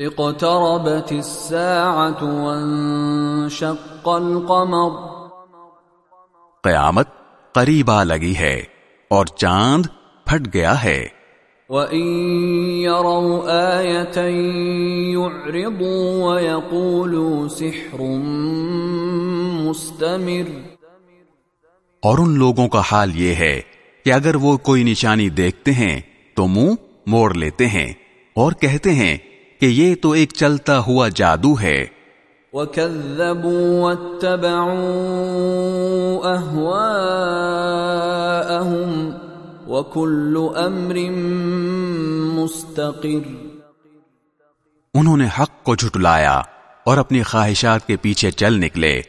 اقتربت الساعة وانشق القمر قیامت قریب آ لگی ہے اور چاند پھٹ گیا ہے۔ وَإِن يَرَوْا آيَةً يُعْرِضُوا وَيَقُولُوا سِحْرٌ مُسْتَمِرٌ۔ اور ان لوگوں کا حال یہ ہے کہ اگر وہ کوئی نشانی دیکھتے ہیں تو منہ موڑ لیتے ہیں اور کہتے ہیں کہ یہ تو ایک چلتا ہوا جادو ہے۔ وَكَذَّبُوا وَاتَّبَعُوا أَهْوَاءَهُمْ وَكُلُّ أَمْرٍ مُسْتَقِرٍ۔ انہوں نے حق کو جھٹلایا اور اپنی خواہشات کے پیچھے چل نکلے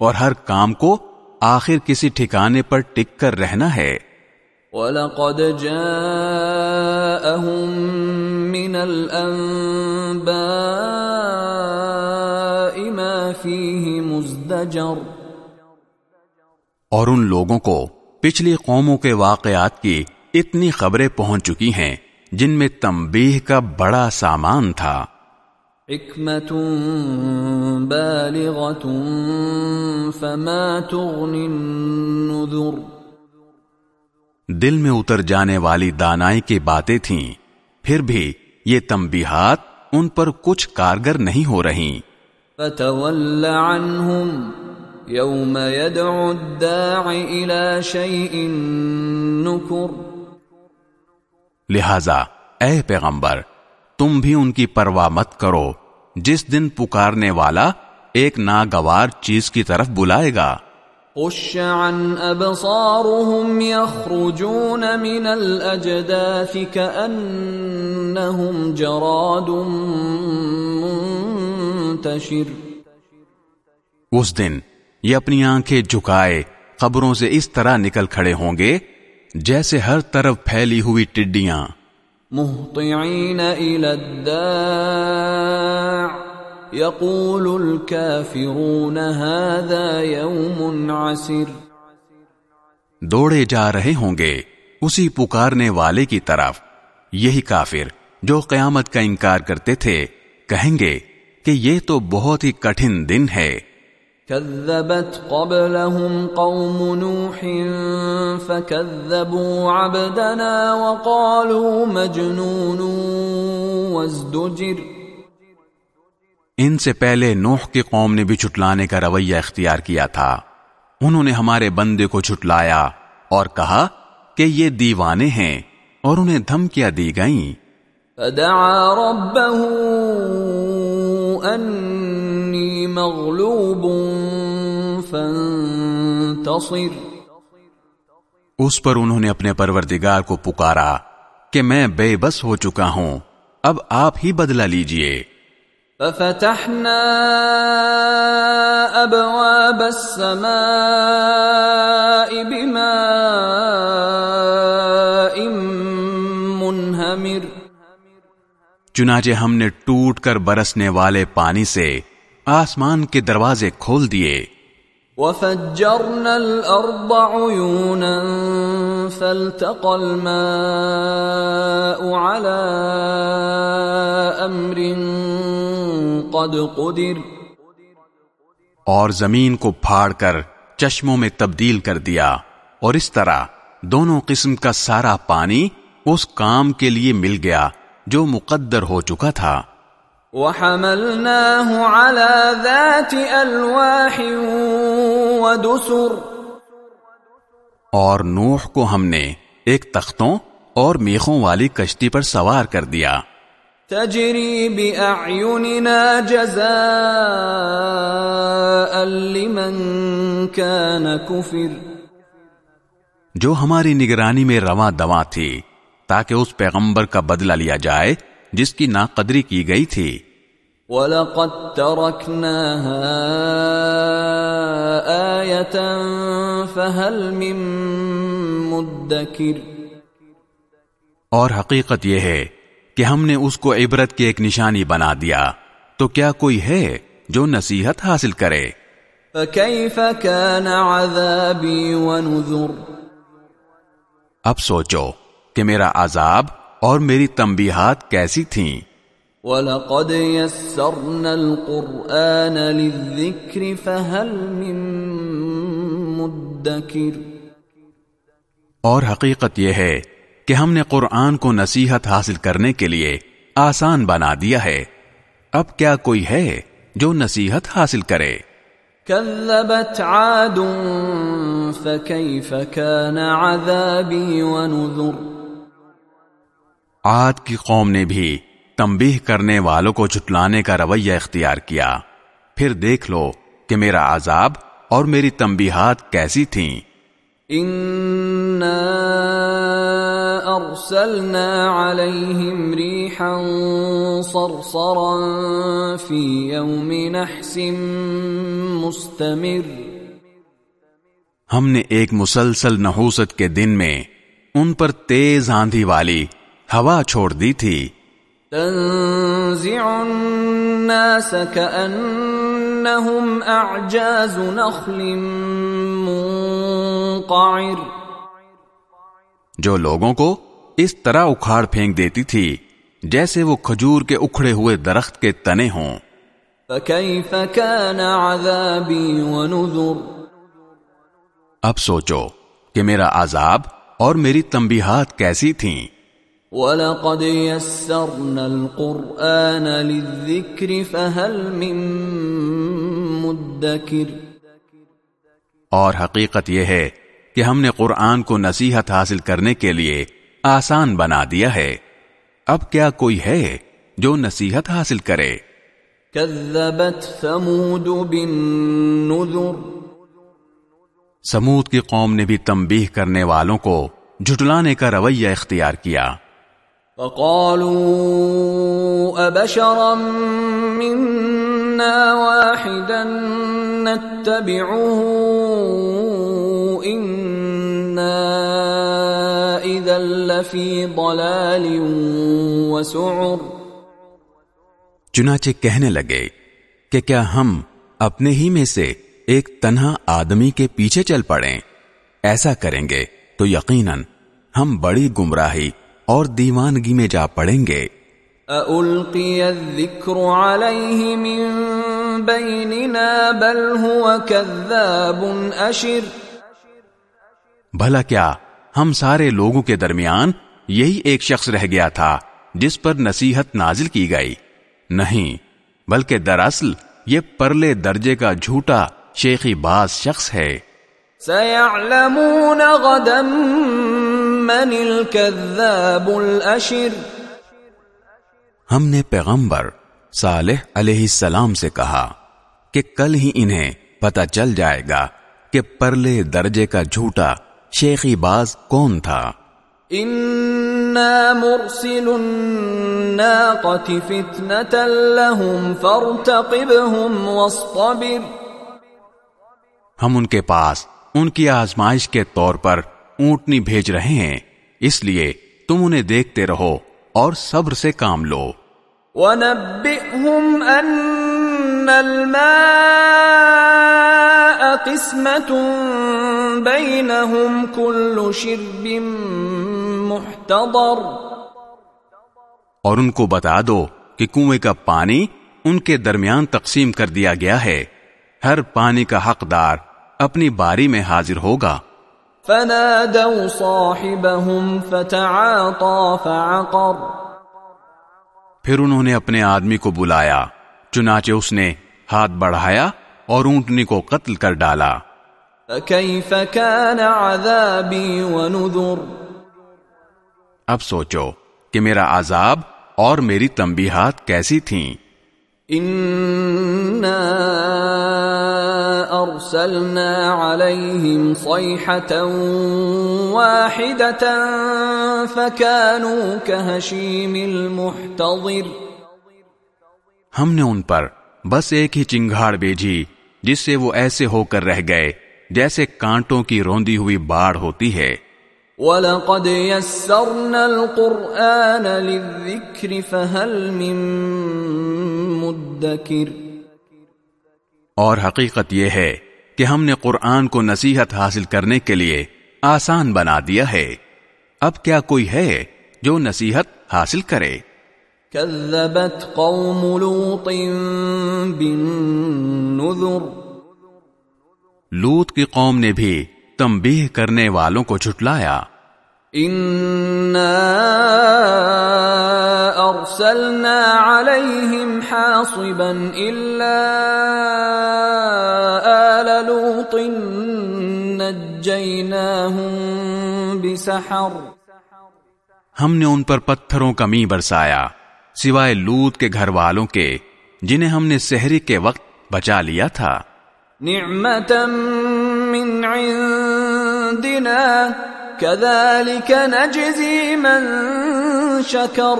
اور ہر کام کو آخر کسی ٹھکانے پر ٹک کر رہنا ہے۔ وَلَقَدْ جَاءَهُم مِّنَ الْأَنبَاءِ مَا فِيهِ مُزْدَجَرٌ. اور ان لوگوں کو پچھلی قوموں کے واقعات کی اتنی خبریں پہنچ چکی ہیں جن میں تنبیہ کا بڑا سامان تھا۔ حکمت بالغت فما تغنی النذر۔ دل میں اتر جانے والی دانائی کی باتیں تھیں۔ پھر بھی یہ تنبیہات ان پر کچھ کارگر نہیں ہو رہی۔ فتول يدعو الى لہذا اے پیغمبر تم بھی ان کی پرواہ مت کرو۔ جس دن پکارنے والا ایک ناگوار چیز کی طرف بلائے گا۔ خش عن ابصارهم يخرجون من الاجداث كانهم جراد منتشر. اس دن یہ اپنی آنکھیں جھکائے قبروں سے اس طرح نکل کھڑے ہوں گے جیسے ہر طرف پھیلی ہوئی ٹڈیاں۔ مهطعين الى الداع۔ يقول الكافرون هذا يوم عسر دوڑے جا رہے ہوں گے اسی پکارنے والے کی طرف۔ یہی کافر جو قیامت کا انکار کرتے تھے کہیں گے کہ یہ تو بہت ہی کٹھن دن ہے۔ كذبت قبلهم قوم نوح فكذبوا عبدنا وقالوا مجنون وازدجر۔ ان سے پہلے نوح کی قوم نے بھی چھٹلانے کا رویہ اختیار کیا تھا۔ انہوں نے ہمارے بندے کو چھٹلایا اور کہا کہ یہ دیوانے ہیں اور انہیں دھمکیاں دی گئیں۔ فدعا ربه انی مغلوب فانتصر۔ اس پر انہوں نے اپنے پروردگار کو پکارا کہ میں بے بس ہو چکا ہوں اب آپ ہی بدلہ لیجیے۔ ففتحنا ابواب السماء بماء منهمر. چنانچہ ہم نے ٹوٹ کر برسنے والے پانی سے آسمان کے دروازے کھول دیے۔ وفجرنا الارض عيونا فالتقى الماء على امر قد قدر۔ اور زمین کو پھاڑ کر چشموں میں تبدیل کر دیا۔ اور اس طرح دونوں قسم کا سارا پانی اس کام کے لیے مل گیا جو مقدر ہو چکا تھا۔ وحملناه على ذات الواح ودسر۔ اور نوح کو ہم نے ایک تختوں اور میخوں والی کشتی پر سوار کر دیا۔ تجری بأعيننا جزاء لمن كان كفر جو ہماری نگرانی میں رواں دواں تھی تاکہ اس پیغمبر کا بدلہ لیا جائے جس کی ناقدری کی گئی تھی۔ وَلَقَدْ تَرَكْنَاهَا فهل من مدكر۔ اور حقیقت یہ ہے کہ ہم نے اس کو عبرت کی ایک نشانی بنا دیا تو کیا کوئی ہے جو نصیحت حاصل کرے؟ فكيف كان عذابي ونذر؟ اب سوچو کہ میرا عذاب اور میری تنبیہات کیسی تھیں۔ وَلَقَدْ يَسَّرْنَا الْقُرْآنَ لِلذِّكْرِ فَهَلْ مِن مُدَّكِرِ۔ اور حقیقت یہ ہے کہ ہم نے قرآن کو نصیحت حاصل کرنے کے لیے آسان بنا دیا ہے۔ اب کیا کوئی ہے جو نصیحت حاصل کرے؟ كذبت عاد فكيف كان عذابي ونذر۔ عاد کی قوم نے بھی تنبیہ کرنے والوں کو جھٹلانے کا رویہ اختیار کیا۔ پھر دیکھ لو کہ میرا عذاب اور میری تنبیہات کیسی تھیں۔ ارسلنا عليهم ريحا صرصرا في يوم نحس مستمر. ہم نے ایک مسلسل نحوست کے دن میں ان پر تیز آندھی والی ہوا چھوڑ دی تھی۔ تنزع الناس كأنهم اعجاز نخل منقعر۔ جو لوگوں کو اس طرح اکھاڑ پھینک دیتی تھی جیسے وہ کھجور کے اکھڑے ہوئے درخت کے تنے ہوں۔ فكيف كان عذابي ونذر؟ اب سوچو کہ میرا عذاب اور میری تنبیہات کیسی تھیں۔ وَلَقَدْ يَسَّرْنَا الْقُرْآنَ لِلذِّكْرِ فَهَلْ مِن مُدَّكِرِ۔ اور حقیقت یہ ہے کہ ہم نے قرآن کو نصیحت حاصل کرنے کے لیے آسان بنا دیا ہے۔ اب کیا کوئی ہے جو نصیحت حاصل کرے؟ كذبت ثمود بالنذر۔ سمود کی قوم نے بھی تنبیہ کرنے والوں کو جھٹلانے کا رویہ اختیار کیا۔ فقالوا أبشرا منا واحدا نتبعه إنا إذا لفي ضلال وسعر. چنانچہ کہنے لگے کہ کیا ہم اپنے ہی میں سے ایک تنہا آدمی کے پیچھے چل پڑیں؟ ایسا کریں گے تو یقیناً ہم بڑی گمراہی اور دیوانگی میں جا پڑیں گے۔ أألقي الذكر عليه من بيننا بل هو كذاب أشر. بھلا کیا ہم سارے لوگوں کے درمیان یہی ایک شخص رہ گیا تھا جس پر نصیحت نازل کی گئی۔ نہیں بلکہ دراصل یہ پرلے درجے کا جھوٹا شیخی باز شخص ہے۔ سيعلمون غدا من الكذاب الأشر۔ ہم نے پیغمبر صالح علیہ السلام سے کہا کہ کل ہی انہیں پتہ چل جائے گا کہ پرلے درجے کا جھوٹا شیخی باز کون تھا؟ مرسل الناقة فتنة لهم فارتقبهم واصطبر۔ ہم ان کے پاس ان کی آزمائش کے طور پر اونٹنی بھیج رہے ہیں اس لیے تم انہیں دیکھتے رہو اور صبر سے کام لو۔ ونبئهم أن الماء قسمة بينهم كل شرب محتضر۔ اور ان کو بتا دو کہ کنویں کا پانی ان کے درمیان تقسیم کر دیا گیا ہے۔ ہر پانی کا حقدار اپنی باری میں حاضر ہوگا۔ فنادوا صاحبهم فتعاطى فعقر۔ پھر انہوں نے اپنے آدمی کو بلایا چنانچہ اس نے ہاتھ بڑھایا اور اونٹنی کو قتل کر ڈالا۔ فكيف كان عذابي ونذر اب سوچو کہ میرا عذاب اور میری تنبیہات کیسی تھیں۔ إنا أرسلنا عليهم صيحة واحدة فكانوا كهشيم المحتضر ہم نے ان پر بس ایک ہی چنگھاڑ بھیجی جس سے وہ ایسے ہو کر رہ گئے۔ جیسے کانٹوں کی روندی ہوئی باڑ ہوتی ہے۔ وَلَقَدْ يَسَّرْنَا الْقُرْآنَ لِلذِّكْرِ فَهَلْ مِن مُدَّكِرِ۔ اور حقیقت یہ ہے کہ ہم نے قرآن کو نصیحت حاصل کرنے کے لیے آسان بنا دیا ہے۔ اب کیا کوئی ہے جو نصیحت حاصل کرے؟ كذبت قوم لوط بالنذر۔ لوت کی قوم نے بھی تنبیہ کرنے والوں کو چھٹلایا ارسلنا عليهم حاصبا الا آل لوط نجيناهم بسحر۔ ہم نے ان پر پتھروں کا می برسایا سوائے لوت کے گھر والوں کے جنہیں ہم نے سحری کے وقت بچا لیا تھا۔ نعمتا من عندنا كذلك نجزي من شکر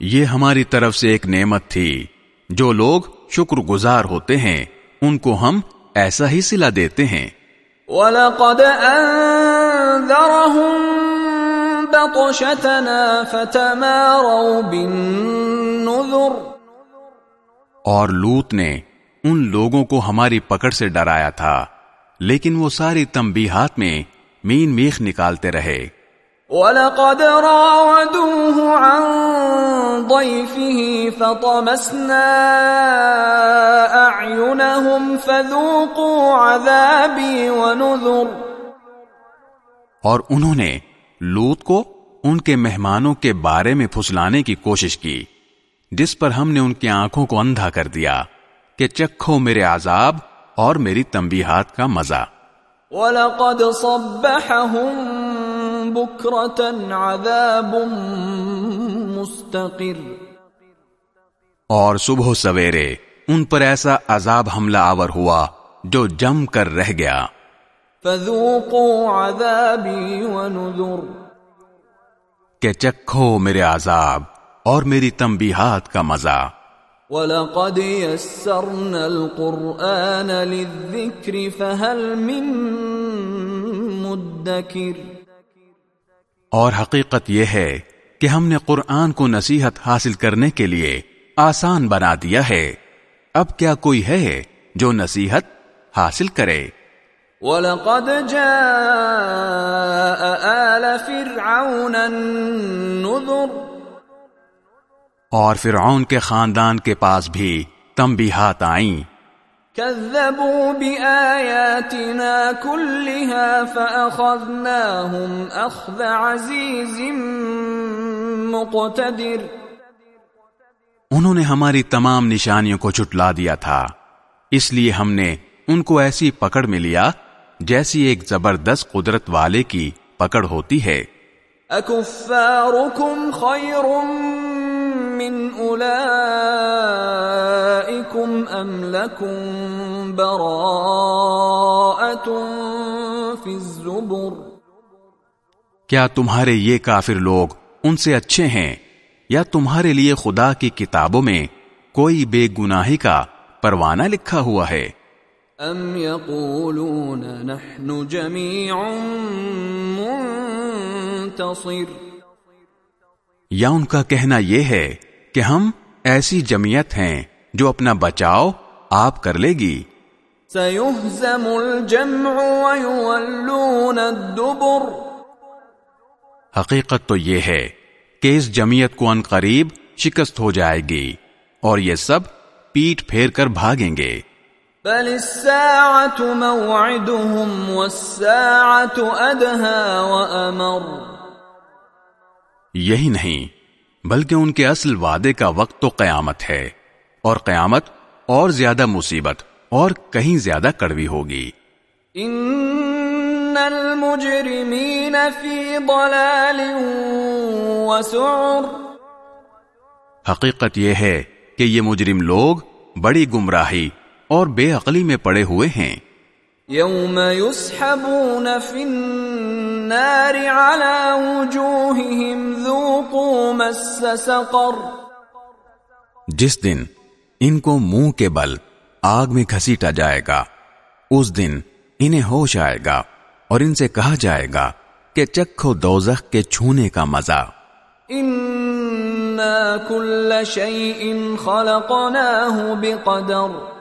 یہ ہماری طرف سے ایک نعمت تھی جو لوگ شکر گزار ہوتے ہیں ان کو ہم ایسا ہی سلا دیتے ہیں۔ وَلَقَدْ أَنذَرَهُمْ بطشتنا فتماروا بالنذر. اور لوت نے ان لوگوں کو ہماری پکڑ سے ڈرایا تھا لیکن وہ ساری تنبیہات میں مین میخ نکالتے رہے۔ وَلَقَدْ رَاوَدُوهُ عَنْ ضَيْفِهِ فَطَمَسْنَا أَعْيُنَهُمْ فَذُوقُوا عَذَابِي وَنُذُرْ۔ اور انہوں نے لوت کو ان کے مہمانوں کے بارے میں پھسلانے کی کوشش کی جس پر ہم نے ان کی آنکھوں کو اندھا کر دیا۔ کہ چکھو میرے عذاب اور میری تنبیہات کا مزہ۔ وَلَقَدْ صَبَّحَهُمْ بُكْرَةً عَذَابٌ مُسْتَقِرٌ۔ اور صبح سویرے ان پر ایسا عذاب حملہ آور ہوا جو جم کر رہ گیا۔ فذوقوا عذابی ونذر۔ کہ چکھو میرے عذاب اور میری تنبیہات کا مزہ۔ وَلَقَدْ يَسَّرْنَا الْقُرْآنَ لِلذِّكْرِ فَهَلْ مِن مُدَّكِرِ اور حقیقت یہ ہے کہ ہم نے قرآن کو نصیحت حاصل کرنے کے لیے آسان بنا دیا ہے۔ اب کیا کوئی ہے جو نصیحت حاصل کرے؟ وَلَقَدْ جَاءَ آلَ فِرْعَوْنَ النُّذُرُ اور فرعون کے خاندان کے پاس بھی تنبیہات آئیں۔ كذبوا بآياتنا كلها فأخذناهم أخذ عزيز مقتدر۔ انہوں نے ہماری تمام نشانیوں کو چھٹلا دیا تھا۔ اس لیے ہم نے ان کو ایسی پکڑ میں لیا جیسی ایک زبردست قدرت والے کی پکڑ ہوتی ہے۔ اکفارکم خیر من اولائکم ام لکم براءت فی الزبر؟ کیا تمہارے یہ کافر لوگ ان سے اچھے ہیں یا تمہارے لیے خدا کی کتابوں میں کوئی بے گناہی کا پروانہ لکھا ہوا ہے؟ ام يقولون نحن جميع منتصر؟ یا ان کا کہنا یہ ہے کہ ہم ایسی جمعیت ہیں جو اپنا بچاؤ آپ کر لے گی۔ سيهزم الجمع ويولون الدبر۔ حقیقت تو یہ ہے کہ اس جمعیت کو ان قریب شکست ہو جائے گی اور یہ سب پیٹ پھیر کر بھاگیں گے۔ بل الساعة موعدهم والساعة أدهى وأمر۔ یہی نہیں بلکہ ان کے اصل وعدے کا وقت تو قیامت ہے اور قیامت اور زیادہ مصیبت اور کہیں زیادہ کڑوی ہوگی۔ ان المجرمین فی ضلال وسعر۔ حقیقت یہ ہے کہ یہ مجرم لوگ بڑی گمراہی اور بے عقلی میں پڑے ہوئے ہیں۔ یوم يسحبون فی النار على وجوههم ذوقوا مس سقر. جس دن ان کو منہ کے بل آگ میں گھسیٹا جائے گا اس دن انہیں ہوش آئے گا اور ان سے کہا جائے گا کہ چکھو دوزخ کے چھونے کا مزہ۔ انا كل شيء خلقناه بقدر۔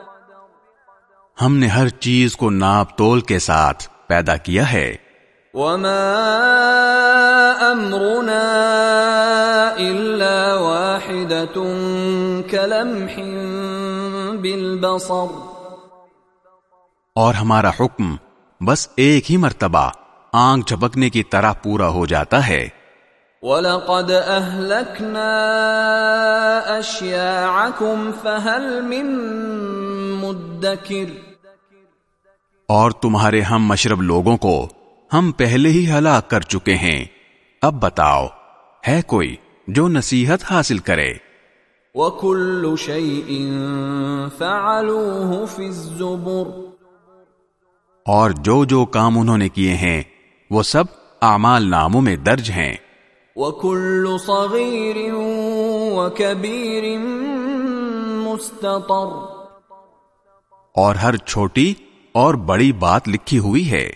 ہم نے ہر چیز کو ناپ تول کے ساتھ پیدا کیا ہے۔ وما امرنا الا واحدة كلمح بالبصر۔ اور ہمارا حکم بس ایک ہی مرتبہ آنکھ جھپکنے کی طرح پورا ہو جاتا ہے۔ وَلَقَدْ أَهْلَكْنَا أَشْيَاعَكُمْ فَهَلْ مِن مُدَّكِرٍ۔ اور تمہارے ہم مشرب لوگوں کو ہم پہلے ہی ہلاک کر چکے ہیں۔ اب بتاؤ ہے کوئی جو نصیحت حاصل کرے؟ وَكُلُّ شَيْءٍ فَعَلُوهُ فِي الزُّبُرِ۔ اور جو جو کام انہوں نے کیے ہیں وہ سب اعمال ناموں میں درج ہیں۔ وَكُلُّ صَغِيرٍ وَكَبِيرٍ مُسْتَطَرٍ۔ اور ہر چھوٹی اور بڑی بات لکھی ہوئی ہے۔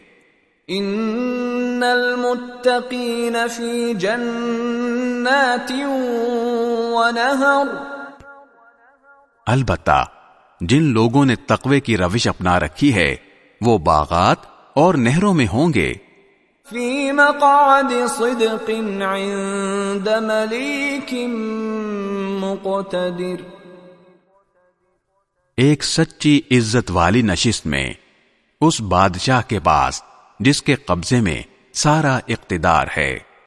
ان المتقین فی جنات ونہر البتہ جن لوگوں نے تقوی کی روش اپنا رکھی ہے وہ باغات اور نہروں میں ہوں گے۔ فی مقعد صدق عند ملیک مقتدر۔ ایک سچی عزت والی نشست میں اس بادشاہ کے پاس جس کے قبضے میں سارا اقتدار ہے۔